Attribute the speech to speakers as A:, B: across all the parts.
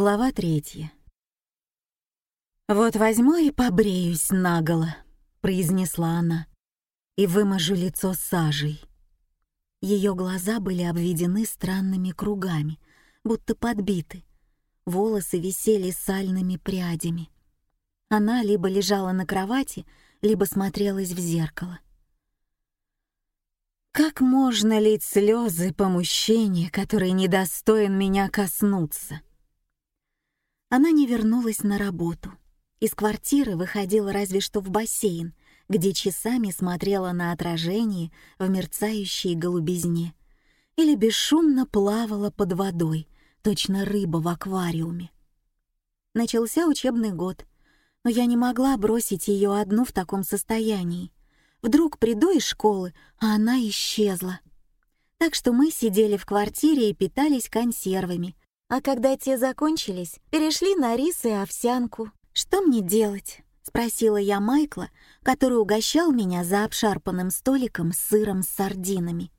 A: Глава третья. «Вот возьму и побреюсь наголо», — произнесла она, — «и выможу лицо сажей». Ее глаза были обведены странными кругами, будто подбиты. Волосы висели сальными прядями. Она либо лежала на кровати, либо смотрелась в зеркало. Как можно лить слезы по мужчине, который недостоин меня коснуться? Она не вернулась на работу. Из квартиры выходила разве что в бассейн, где часами смотрела на отражение в мерцающей голубизне или бесшумно плавала под водой, точно рыба в аквариуме. Начался учебный год, но я не могла бросить ее одну в таком состоянии. Вдруг приду из школы, а она исчезла. Так что мы сидели в квартире и питались консервами, а когда те закончились, перешли на рис и овсянку. «Что мне делать?» — спросила я Майкла, который угощал меня за обшарпанным столиком с сыром с сардинами.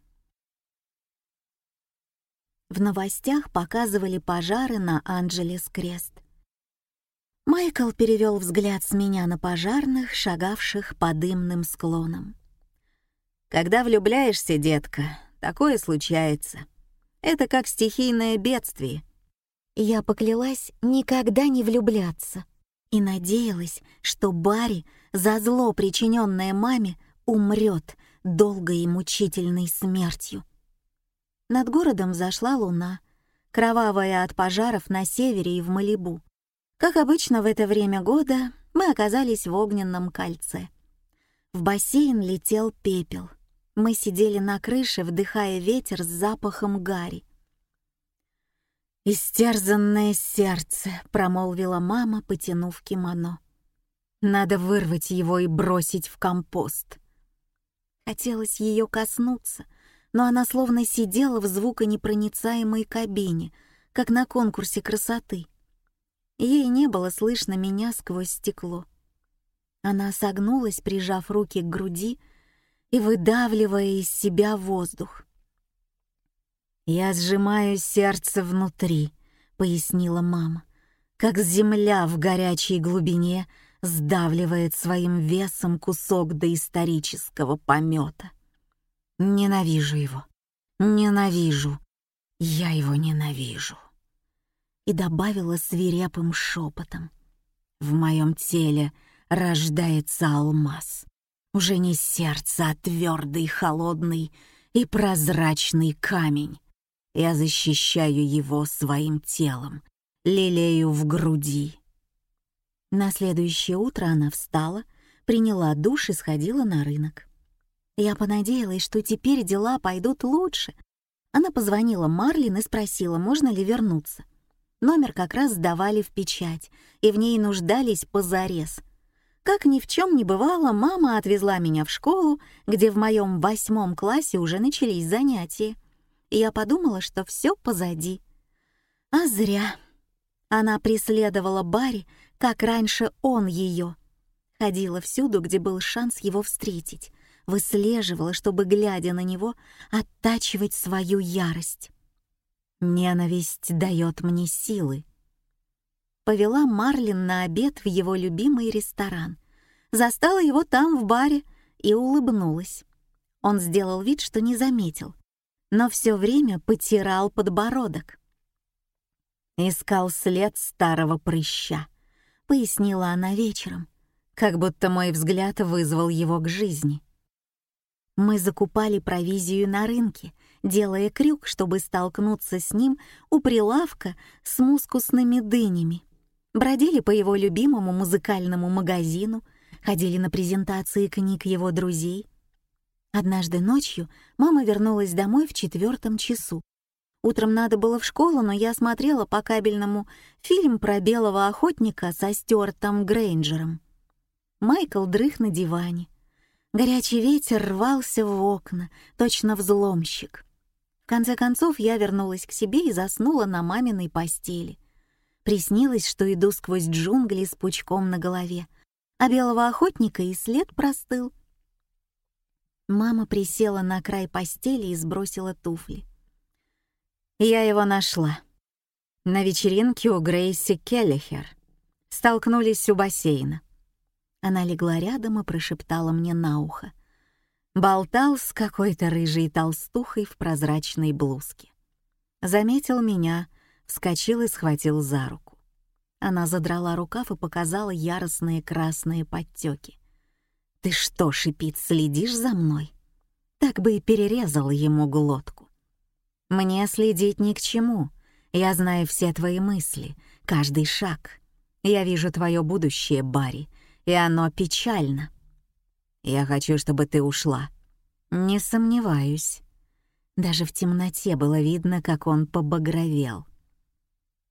A: В новостях показывали пожары на Анджелес-Крест. Майкл перевел взгляд с меня на пожарных, шагавших по дымным склонам.
B: «Когда влюбляешься, детка, такое случается. Это как стихийное бедствие.
A: Я поклялась никогда не влюбляться и надеялась, что Барри за зло, причиненное маме, умрет долгой и мучительной смертью. Над городом зашла луна, кровавая от пожаров на севере и в Малибу. Как обычно в это время года мы оказались в огненном кольце. В бассейн летел пепел. Мы сидели на крыше, вдыхая ветер с запахом гари. «Истерзанное сердце», — промолвила мама, потянув кимоно. «Надо вырвать его и бросить в компост». Хотелось ее коснуться, но она словно сидела в звуконепроницаемой кабине, как на конкурсе красоты. Ей не было слышно меня сквозь стекло. Она согнулась, прижав руки к груди и выдавливая из себя воздух. «Я сжимаю сердце внутри», — пояснила мама, «как земля в горячей глубине сдавливает своим весом кусок доисторического помета. Ненавижу его, ненавижу, я его ненавижу». И добавила свирепым шепотом. «В моем теле рождается алмаз. Уже не сердце, а твердый, холодный и прозрачный камень. Я защищаю его своим телом, лелею в груди. На следующее утро она встала, приняла душ и сходила на рынок. Я понадеялась, что теперь дела пойдут лучше. Она позвонила Марлин и спросила, можно ли вернуться. Номер как раз сдавали в печать, и в ней нуждались позарез. Как ни в чем не бывало, мама отвезла меня в школу, где в моем восьмом классе уже начались занятия и я подумала, что все позади. А зря. Она преследовала Барри, как раньше он ее. Ходила всюду, где был шанс его встретить, выслеживала, чтобы, глядя на него, оттачивать свою ярость. Ненависть дает мне силы. Повела Марлин на обед в его любимый ресторан. Застала его там, в баре, и улыбнулась. Он сделал вид, что не заметил, но все время потирал подбородок. «Искал след старого прыща», — пояснила она вечером, как будто мой взгляд вызвал его к жизни. Мы закупали провизию на рынке, делая крюк, чтобы столкнуться с ним у прилавка с мускусными дынями. Бродили по его любимому музыкальному магазину, ходили на презентации книг его друзей — Однажды ночью мама вернулась домой в четвертом часу. Утром надо было в школу, но я смотрела по кабельному фильм про белого охотника со Стюартом Грейнджером. Майкл дрых на диване. Горячий ветер рвался в окна, точно взломщик. В конце концов я вернулась к себе и заснула на маминой постели. Приснилось, что иду сквозь джунгли с пучком на голове, а белого охотника и след простыл — Мама присела на край постели и сбросила туфли. «Я его нашла. На вечеринке у Грейси Келлихер. Столкнулись у бассейна. Она легла рядом и прошептала мне на ухо. Болтал с какой-то рыжей толстухой в прозрачной блузке. Заметил меня, вскочил и схватил за руку. Она задрала рукав и показала яростные красные подтеки. «Ты что, шипит, следишь за мной?» Так бы и перерезал ему глотку. «Мне следить ни к чему. Я знаю все твои мысли, каждый шаг. Я вижу твое будущее, Барри, и оно печально. Я хочу, чтобы ты ушла». «Не сомневаюсь». Даже в темноте было видно, как он побагровел.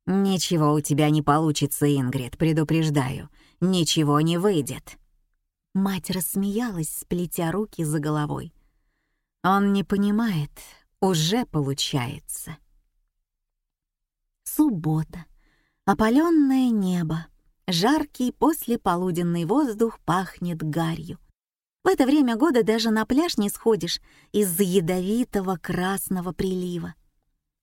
A: «Ничего у тебя не получится, Ингрид, предупреждаю. Ничего не выйдет». Мать рассмеялась, сплетя руки за головой. «Он не понимает, уже получается». Суббота. Опаленное небо. Жаркий послеполуденный воздух пахнет гарью. В это время года даже на пляж не сходишь из-за ядовитого красного прилива.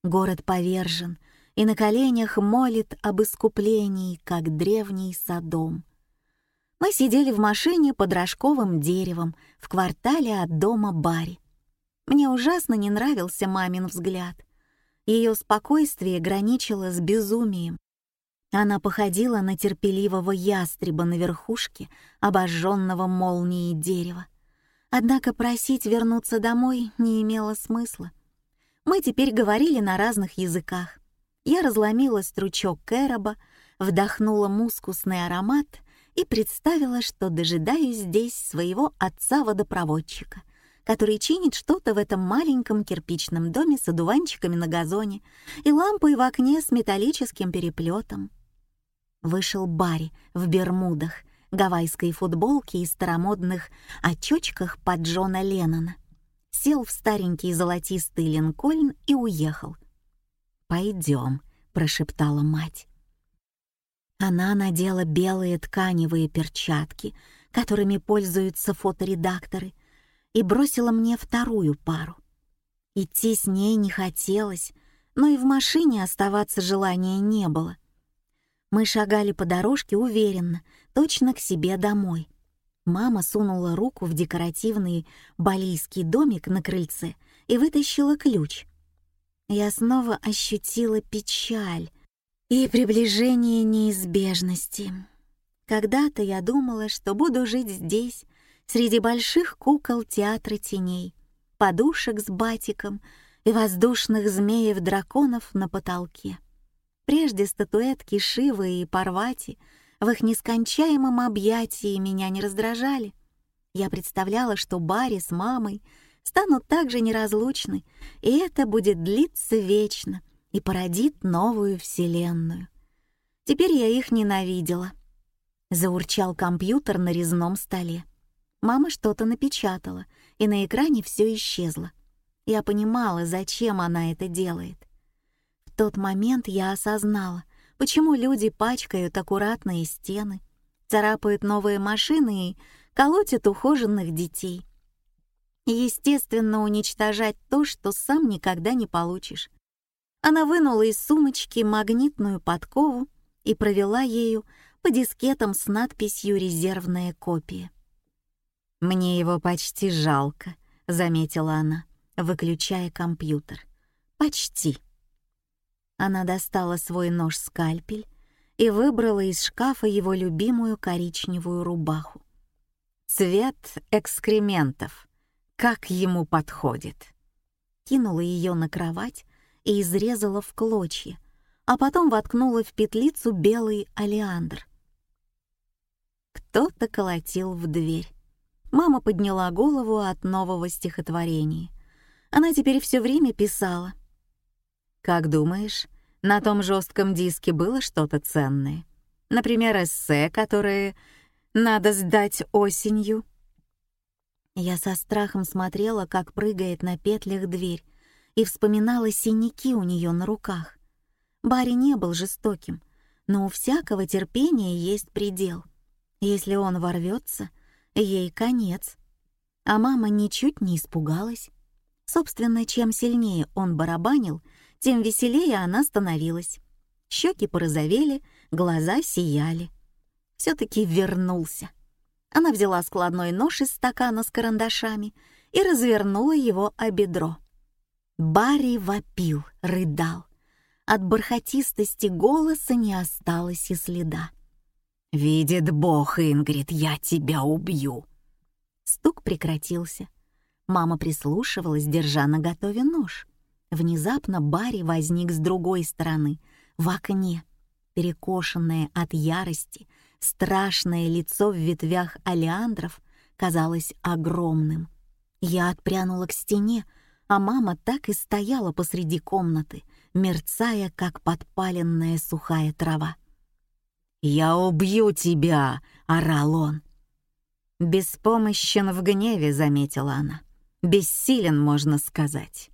A: Город повержен — и на коленях молит об искуплении, как древний Содом. Мы сидели в машине под рожковым деревом в квартале от дома Барри. Мне ужасно не нравился мамин взгляд. Ее спокойствие граничило с безумием. Она походила на терпеливого ястреба на верхушке обожженного молнией дерева. Однако просить вернуться домой не имело смысла. Мы теперь говорили на разных языках. Я разломила стручок кэроба, вдохнула мускусный аромат и представила, что дожидаюсь здесь своего отца-водопроводчика, который чинит что-то в этом маленьком кирпичном доме с одуванчиками на газоне и лампой в окне с металлическим переплетом. Вышел Барри в бермудах, гавайской футболке и старомодных очочках под Джона Леннона. Сел в старенький золотистый линкольн и уехал — «Пойдем», — прошептала мать. Она надела белые тканевые перчатки, которыми пользуются фоторедакторы, и бросила мне вторую пару. Идти с ней не хотелось, но и в машине оставаться желания не было. Мы шагали по дорожке уверенно, точно к себе домой. Мама сунула руку в декоративный балийский домик на крыльце и вытащила ключ — я снова ощутила печаль и приближение неизбежности. Когда-то я думала, что буду жить здесь, среди больших кукол театра теней, подушек с батиком и воздушных змеев-драконов на потолке. Прежде статуэтки Шивы и Парвати в их нескончаемом объятии меня не раздражали. Я представляла, что Барри с мамой — станут также неразлучны, и это будет длиться вечно и породит новую вселенную. Теперь я их ненавидела. Заурчал компьютер на резном столе. Мама что-то напечатала, и на экране все исчезло. Я понимала, зачем она это делает. В тот момент я осознала, почему люди пачкают аккуратные стены, царапают новые машины и колотят ухоженных детей — Естественно, уничтожать то, что сам никогда не получишь. Она вынула из сумочки магнитную подкову и провела ею по дискетам с надписью «Резервная копия». «Мне его почти жалко», — заметила она, выключая компьютер. «Почти». Она достала свой нож-скальпель и выбрала из шкафа его любимую коричневую рубаху. «Цвет экскрементов», как ему подходит. Кинула ее на кровать и изрезала в клочья, а потом воткнула в петлицу белый олеандр. Кто-то колотил в дверь. Мама подняла голову от нового стихотворения. Она теперь все время писала. «Как думаешь, на том жестком диске было что-то ценное? Например, эссе, которое надо сдать осенью?» Я со страхом смотрела, как прыгает на петлях дверь, и вспоминала синяки у нее на руках. Барри не был жестоким, но у всякого терпения есть предел. Если он ворвется, ей конец. А мама ничуть не испугалась. Собственно, чем сильнее он барабанил, тем веселее она становилась. Щеки порозовели, глаза сияли. Все-таки вернулся. Она взяла складной нож из стакана с карандашами и развернула его о бедро. Барри вопил, рыдал. От бархатистости голоса не осталось и следа. «Видит Бог, Ингрид, я тебя убью!» Стук прекратился. Мама прислушивалась, держа на готове нож. Внезапно Барри возник с другой стороны, в окне. Перекошенное от ярости, страшное лицо в ветвях алиандров казалось огромным. Я отпрянула к стене, а мама так и стояла посреди комнаты, мерцая, как подпаленная сухая трава. «Я убью тебя!» — орал он. «Беспомощен в гневе», — заметила она. «Бессилен, можно сказать».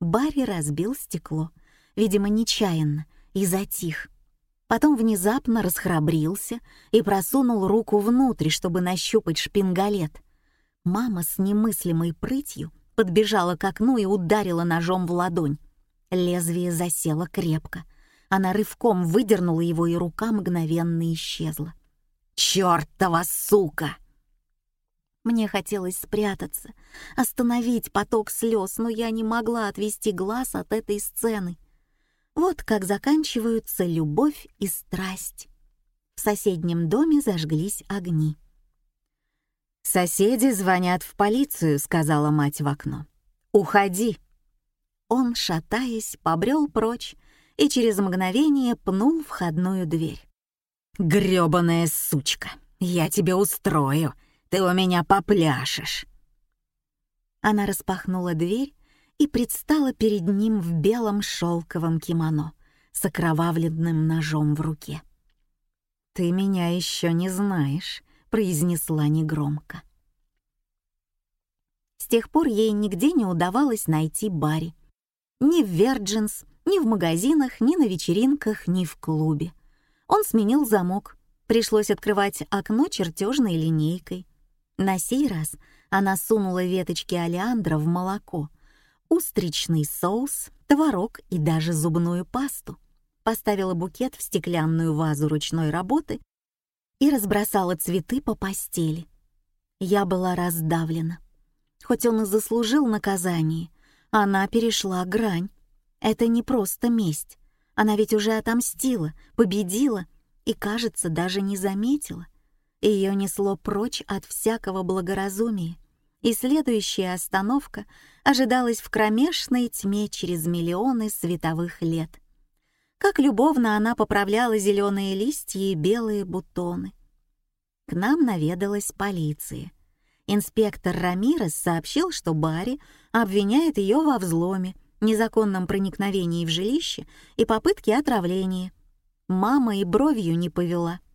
A: Барри разбил стекло, видимо, нечаянно, и затих. Потом внезапно расхрабрился и просунул руку внутрь, чтобы нащупать шпингалет. Мама с немыслимой прытью подбежала к окну и ударила ножом в ладонь. Лезвие засело крепко. Она рывком выдернула его, и рука мгновенно исчезла. «Чёртова сука!» Мне хотелось спрятаться, остановить поток слез, но я не могла отвести глаз от этой сцены. Вот как заканчиваются любовь и страсть. В соседнем доме зажглись огни. «Соседи звонят в полицию», — сказала мать в окно. «Уходи». Он, шатаясь, побрел прочь и через мгновение пнул входную дверь. «Грёбаная сучка! Я тебе устрою!» Ты у меня попляшешь!» Она распахнула дверь и предстала перед ним в белом шелковом кимоно с окровавленным ножом в руке. «Ты меня еще не знаешь», — произнесла негромко. С тех пор ей нигде не удавалось найти Барри. Ни в Верджинс, ни в магазинах, ни на вечеринках, ни в клубе. Он сменил замок. Пришлось открывать окно чертежной линейкой. На сей раз она сунула веточки олеандра в молоко, устричный соус, творог и даже зубную пасту, поставила букет в стеклянную вазу ручной работы и разбросала цветы по постели. Я была раздавлена. Хоть он и заслужил наказание, она перешла грань. Это не просто месть. Она ведь уже отомстила, победила и, кажется, даже не заметила. Ее несло прочь от всякого благоразумия, и следующая остановка ожидалась в кромешной тьме через миллионы световых лет. Как любовно она поправляла зеленые листья и белые бутоны. К нам наведалась полиция. Инспектор Рамирес сообщил, что Барри обвиняет ее во взломе, незаконном проникновении в жилище и попытке отравления. Мама и бровью не повела —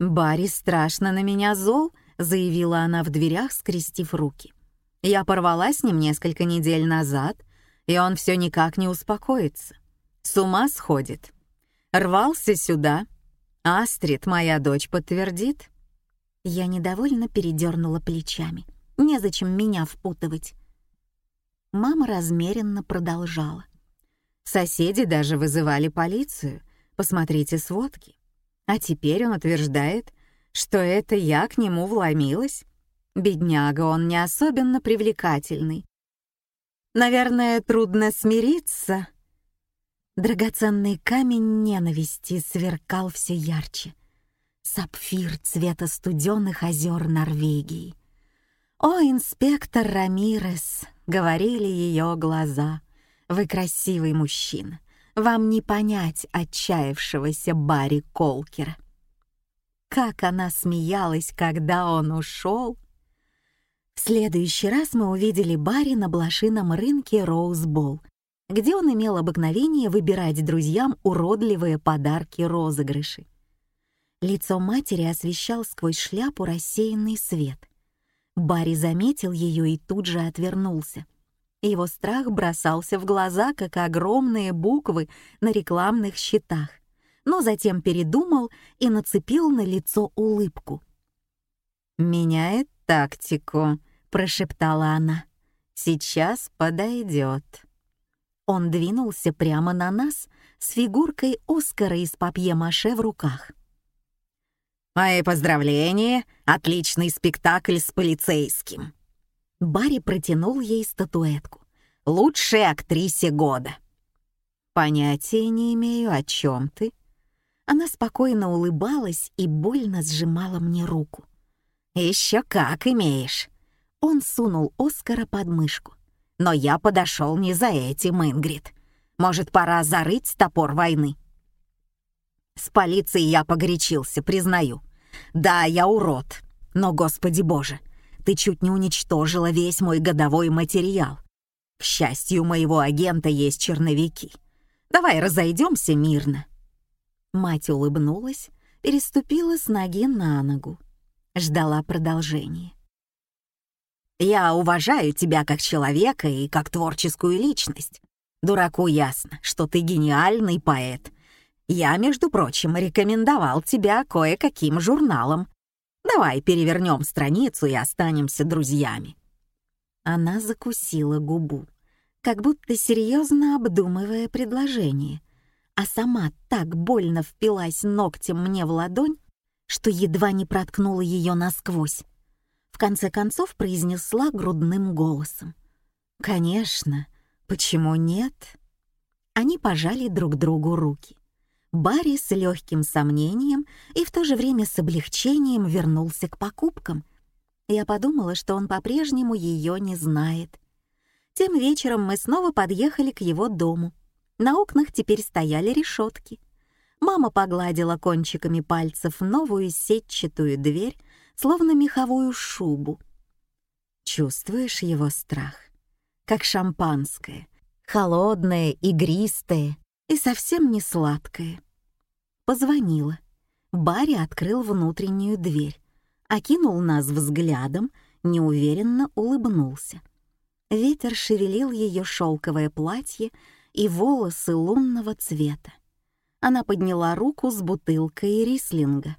A: «Барри страшно на меня зол», — заявила она в дверях, скрестив руки. «Я порвала с ним несколько недель назад, и он все никак не успокоится. С ума сходит. Рвался сюда. Астрид, моя дочь, подтвердит». Я недовольно передернула плечами. Незачем меня впутывать. Мама размеренно продолжала. Соседи даже вызывали полицию. Посмотрите сводки. А теперь он утверждает, что это я к нему вломилась. Бедняга, он не особенно привлекательный. Наверное, трудно смириться. Драгоценный камень ненависти сверкал все ярче. Сапфир цвета студенных озер Норвегии. «О, инспектор Рамирес!» — говорили ее глаза. «Вы красивый мужчина. Вам не понять отчаявшегося Барри Колкера. Как она смеялась, когда он ушел. В следующий раз мы увидели Барри на блошином рынке Роузбол, где он имел обыкновение выбирать друзьям уродливые подарки-розыгрыши. Лицо матери освещал сквозь шляпу рассеянный свет. Барри заметил ее и тут же отвернулся. Его страх бросался в глаза, как огромные буквы на рекламных щитах, но затем передумал и нацепил на лицо улыбку. «Меняет тактику», — прошептала она. «Сейчас подойдет». Он двинулся прямо на нас, с фигуркой Оскара из папье-маше в руках.
B: «Мои поздравления! Отличный спектакль с полицейским!»
A: Барри протянул ей статуэтку.
B: «Лучшей актрисе года!»
A: «Понятия не имею, о чем ты». Она спокойно улыбалась и больно сжимала мне руку.
B: «Еще как имеешь!»
A: Он сунул Оскара под мышку.
B: «Но я подошел не за этим, Ингрид. Может, пора зарыть топор войны?» С полицией я погорячился, признаю. Да, я урод, но, господи боже, ты чуть не уничтожила весь мой годовой материал. К счастью, у моего агента есть черновики. Давай разойдемся мирно».
A: Мать улыбнулась, переступила с ноги на ногу. Ждала продолжения.
B: «Я уважаю тебя как человека и как творческую личность. Дураку ясно, что ты гениальный поэт. Я, между прочим, рекомендовал тебя кое-каким журналам. Давай перевернем страницу и останемся друзьями».
A: Она закусила губу, как будто серьезно обдумывая предложение, а сама так больно впилась ногтем мне в ладонь, что едва не проткнула ее насквозь. Конце концов произнесла грудным голосом. «Конечно, Почему нет? Они пожали друг другу руки. Барри с легким сомнением и в то же время с облегчением вернулся к покупкам. Я подумала, что он по-прежнему ее не знает. Тем вечером мы снова подъехали к его дому. На окнах теперь стояли решетки. Мама погладила кончиками пальцев новую сетчатую дверь, словно меховую шубу. Чувствуешь его страх? как шампанское, холодное, игристое и совсем не сладкое. Позвонила. Барри открыл внутреннюю дверь, окинул нас взглядом, неуверенно улыбнулся. Ветер шевелил ее шелковое платье и волосы лунного цвета. Она подняла руку с бутылкой рислинга.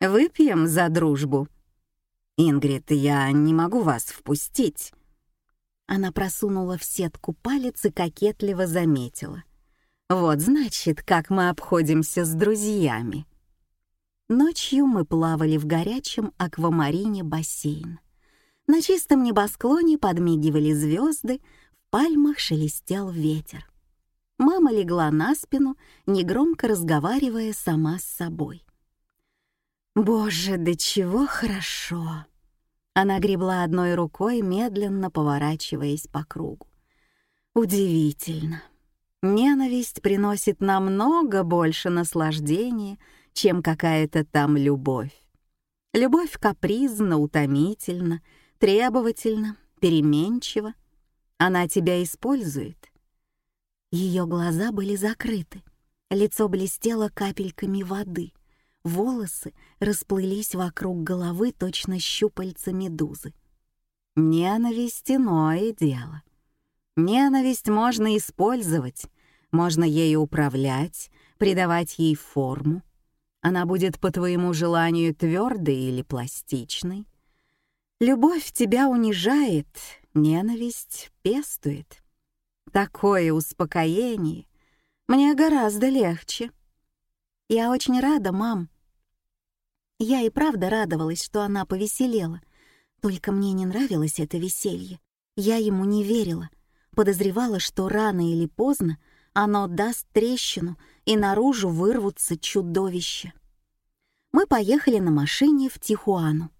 A: «Выпьем за дружбу?» «Ингрид, я не могу вас впустить», она просунула в сетку палец и кокетливо заметила. «Вот, значит, как мы обходимся с друзьями». Ночью мы плавали в горячем аквамарине бассейн. На чистом небосклоне подмигивали звезды, в пальмах шелестел ветер. Мама легла на спину, негромко разговаривая сама с собой. «Боже, да чего хорошо!» Она гребла одной рукой, медленно поворачиваясь по кругу. Удивительно. Ненависть приносит намного больше наслаждения, чем какая-то там любовь. Любовь капризна, утомительна, требовательна, переменчива. Она тебя использует. Ее глаза были закрыты, лицо блестело капельками воды. Волосы расплылись вокруг головы точно щупальца медузы. Ненависть — иное дело. Ненависть можно использовать, можно ею управлять, придавать ей форму. Она будет по твоему желанию твердой или пластичной. Любовь тебя унижает, ненависть пестует. Такое успокоение мне гораздо легче. Я очень рада, мам. Я и правда радовалась, что она повеселела. Только мне не нравилось это веселье. Я ему не верила. Подозревала, что рано или поздно оно даст трещину, и наружу вырвутся чудовища. Мы поехали на машине в Тихуану.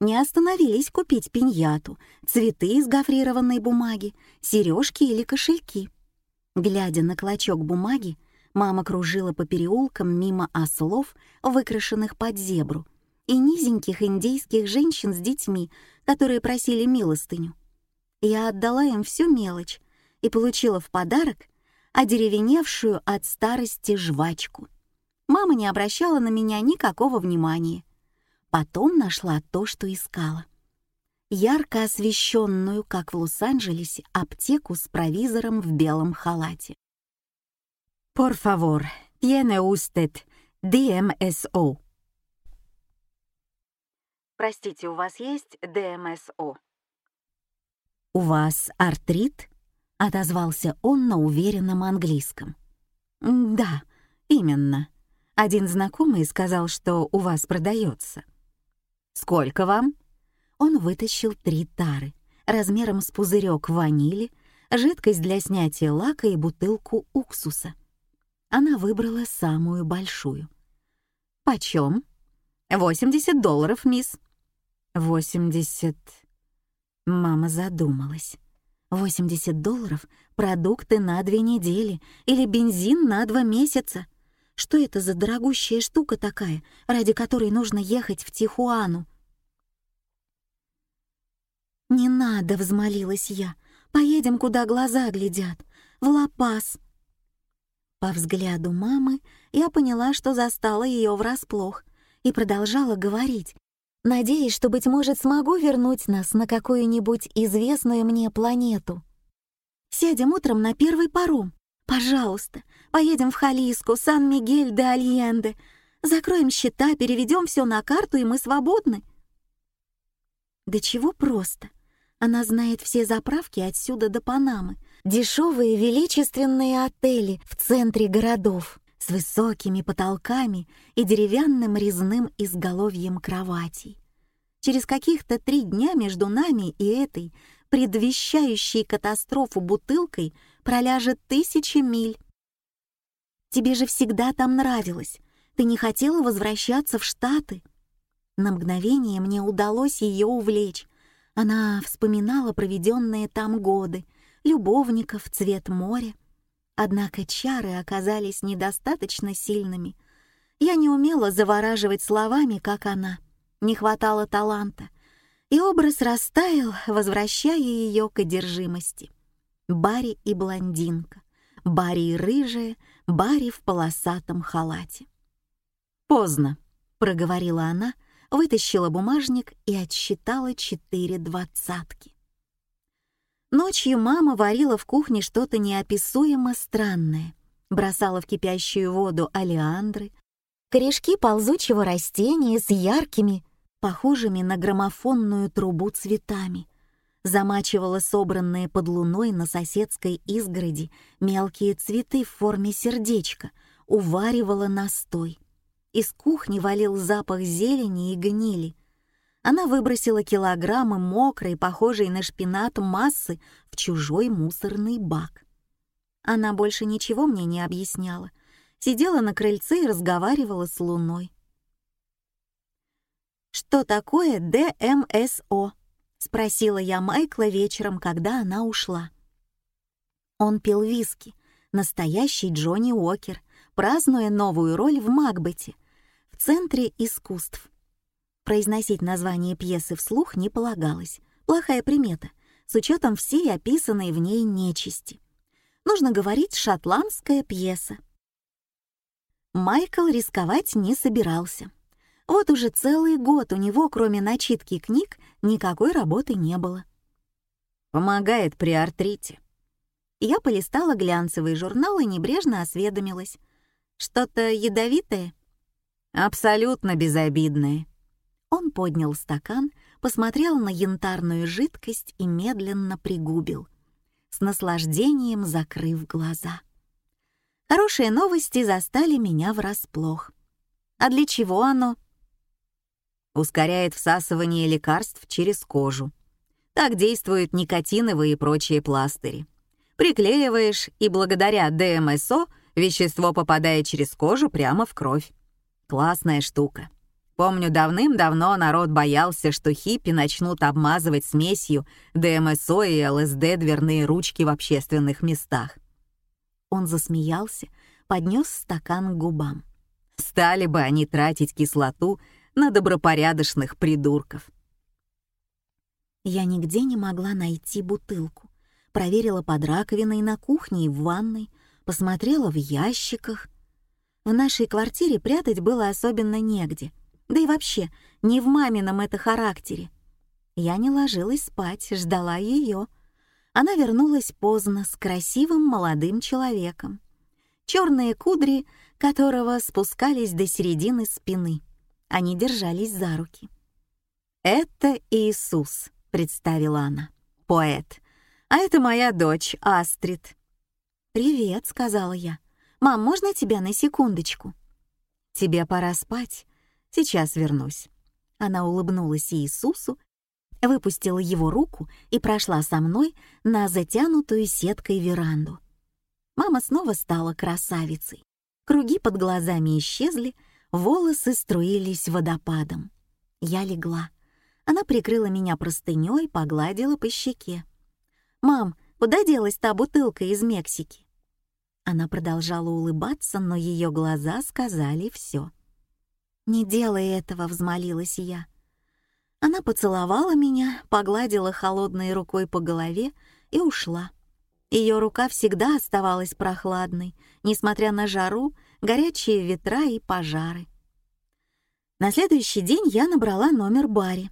A: Не остановились купить пиньяту, цветы из гофрированной бумаги, сережки или кошельки. Глядя на клочок бумаги, Мама кружила по переулкам мимо ослов, выкрашенных под зебру, и низеньких индейских женщин с детьми, которые просили милостыню. Я отдала им всю мелочь и получила в подарок одеревеневшую от старости жвачку. Мама не обращала на меня никакого внимания. Потом нашла то, что искала. Ярко освещенную, как в Лос-Анджелесе, аптеку с провизором в белом халате. Por favor, tiene usted DMSO. Простите, у вас есть ДМСО? У вас артрит? Отозвался он на уверенном английском. «Да, именно. Один знакомый сказал, что у вас продается.
B: «Сколько вам?»
A: Он вытащил три тары, размером с пузырек ванили, жидкость для снятия лака и бутылку уксуса. Она выбрала самую большую.
B: «Почем?» «Восемьдесят долларов, мисс».
A: «Восемьдесят...» Мама задумалась. «Восемьдесят долларов — продукты на две недели или бензин на два месяца. Что это за дорогущая штука такая, ради которой нужно ехать в Тихуану?» «Не надо», — взмолилась я. «Поедем, куда глаза глядят. В Ла-Пас». По взгляду мамы я поняла, что застала ее врасплох, и продолжала говорить, надеясь, что, быть может, смогу вернуть нас на какую-нибудь известную мне планету. «Сядем утром на первый паром. Пожалуйста, поедем в Халиску, Сан-Мигель де Альенде. Закроем счета, переведем все на карту, и мы свободны». Да чего просто. Она знает все заправки отсюда до Панамы, дешевые величественные отели в центре городов с высокими потолками и деревянным резным изголовьем кроватей. Через каких-то три дня между нами и этой, предвещающей катастрофу бутылкой, проляжет тысячи миль. Тебе же всегда там нравилось. Ты не хотела возвращаться в Штаты. На мгновение мне удалось ее увлечь, она вспоминала проведенные там годы, любовников, цвет моря. Однако чары оказались недостаточно сильными. Я не умела завораживать словами, как она. Не хватало таланта. И образ растаял, возвращая ее к одержимости. Барри и блондинка, Барри и рыжая, Барри в полосатом халате.
B: «Поздно», — проговорила она, — вытащила бумажник и отсчитала четыре двадцатки.
A: Ночью мама варила в кухне что-то неописуемо странное, бросала в кипящую воду алиандры, корешки ползучего растения с яркими, похожими на граммофонную трубу цветами, замачивала собранные под луной на соседской изгороди мелкие цветы в форме сердечка, уваривала настой. Из кухни валил запах зелени и гнили. Она выбросила килограммы мокрой, похожей на шпинат массы в чужой мусорный бак. Она больше ничего мне не объясняла. Сидела на крыльце и разговаривала с Луной. «Что такое ДМСО?» — спросила я Майкла вечером, когда она ушла. Он пил виски, настоящий Джонни Уокер, празднуя новую роль в Макбете в Центре искусств. Произносить название пьесы вслух не полагалось. Плохая примета, с учетом всей описанной в ней нечисти. Нужно говорить «шотландская пьеса». Майкл рисковать не собирался. Вот уже целый год у него, кроме начитки книг, никакой работы не было.
B: «Помогает при артрите».
A: Я полистала глянцевый журнал и небрежно осведомилась. Что-то ядовитое?
B: Абсолютно безобидное.
A: Он поднял стакан, посмотрел на янтарную жидкость и медленно пригубил, с наслаждением закрыв глаза. Хорошие новости застали меня врасплох. А для чего оно?
B: Ускоряет всасывание лекарств через кожу. Так действуют никотиновые и прочие пластыри. Приклеиваешь, и благодаря ДМСО Вещество попадает через кожу прямо в кровь. Классная штука. Помню, давным-давно народ боялся, что хиппи начнут обмазывать смесью ДМСО и ЛСД дверные ручки в общественных местах.
A: Он засмеялся, поднес стакан к губам.
B: Стали бы они тратить кислоту на добропорядочных придурков.
A: Я нигде не могла найти бутылку. Проверила под раковиной на кухне и в ванной, посмотрела в ящиках. В нашей квартире прятать было особенно негде. Да и вообще, не в мамином это характере. Я не ложилась спать, ждала ее. Она вернулась поздно с красивым молодым человеком. Черные кудри, которого спускались до середины спины. Они держались за руки.
B: «Это Иисус», — представила она, — «поэт. А это моя дочь Астрид.
A: «Привет», — сказала я. «Мам, можно тебя на секундочку?»
B: «Тебе пора спать. Сейчас вернусь». Она улыбнулась Иисусу, выпустила его руку и прошла со мной на затянутую сеткой веранду. Мама снова стала красавицей. Круги под глазами исчезли, волосы струились водопадом. Я легла. Она прикрыла меня простынёй, погладила по щеке. «Мам, куда делась та бутылка из Мексики?» Она продолжала улыбаться, но ее глаза сказали все. «Не делай этого», — взмолилась я. Она поцеловала меня, погладила холодной рукой по голове и ушла. Ее рука всегда оставалась прохладной, несмотря на жару, горячие ветра и пожары. На следующий день я набрала номер Барри.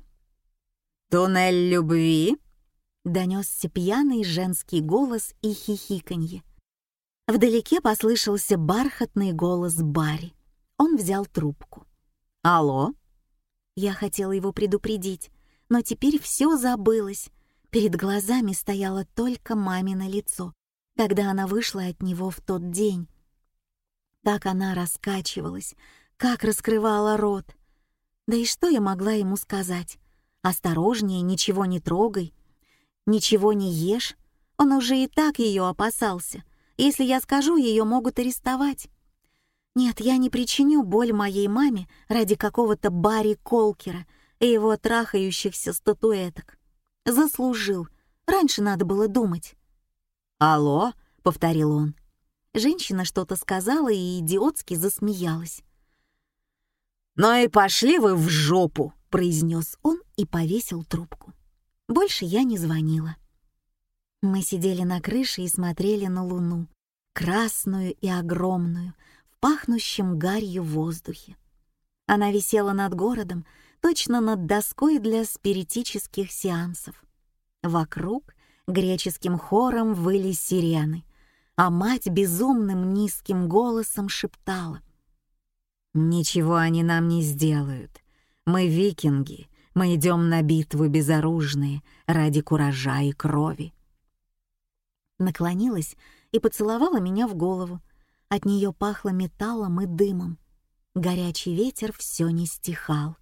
A: «Туннель любви?»
B: — донесся пьяный женский голос и хихиканье. Вдалеке послышался бархатный голос Барри. Он взял трубку.
A: «Алло?»
B: Я хотела его предупредить, но теперь все забылось. Перед глазами стояло только мамино лицо, когда она вышла от него в тот день. Так она раскачивалась, как раскрывала рот. Да и что я могла ему сказать? Осторожнее, ничего не трогай, ничего не ешь. Он уже и так ее опасался — если я скажу, ее могут арестовать. Нет, я не причиню боль моей маме ради какого-то Барри Колкера и его трахающихся статуэток. Заслужил. Раньше надо было думать.
A: «Алло?»
B: — повторил он. Женщина что-то сказала и идиотски засмеялась.
A: «Ну и пошли вы в жопу!»
B: — произнес он и повесил трубку. Больше я не звонила. Мы сидели на крыше и смотрели на луну, красную и огромную, в пахнущем гарью воздухе. Она висела над городом, точно над доской для спиритических сеансов. Вокруг греческим хором выли сирены, а мать безумным низким голосом шептала.
A: «Ничего они нам не сделают. Мы викинги, мы идем на битву безоружные ради куража и крови
B: наклонилась и поцеловала меня в голову. От нее пахло металлом и дымом. Горячий ветер все не стихал.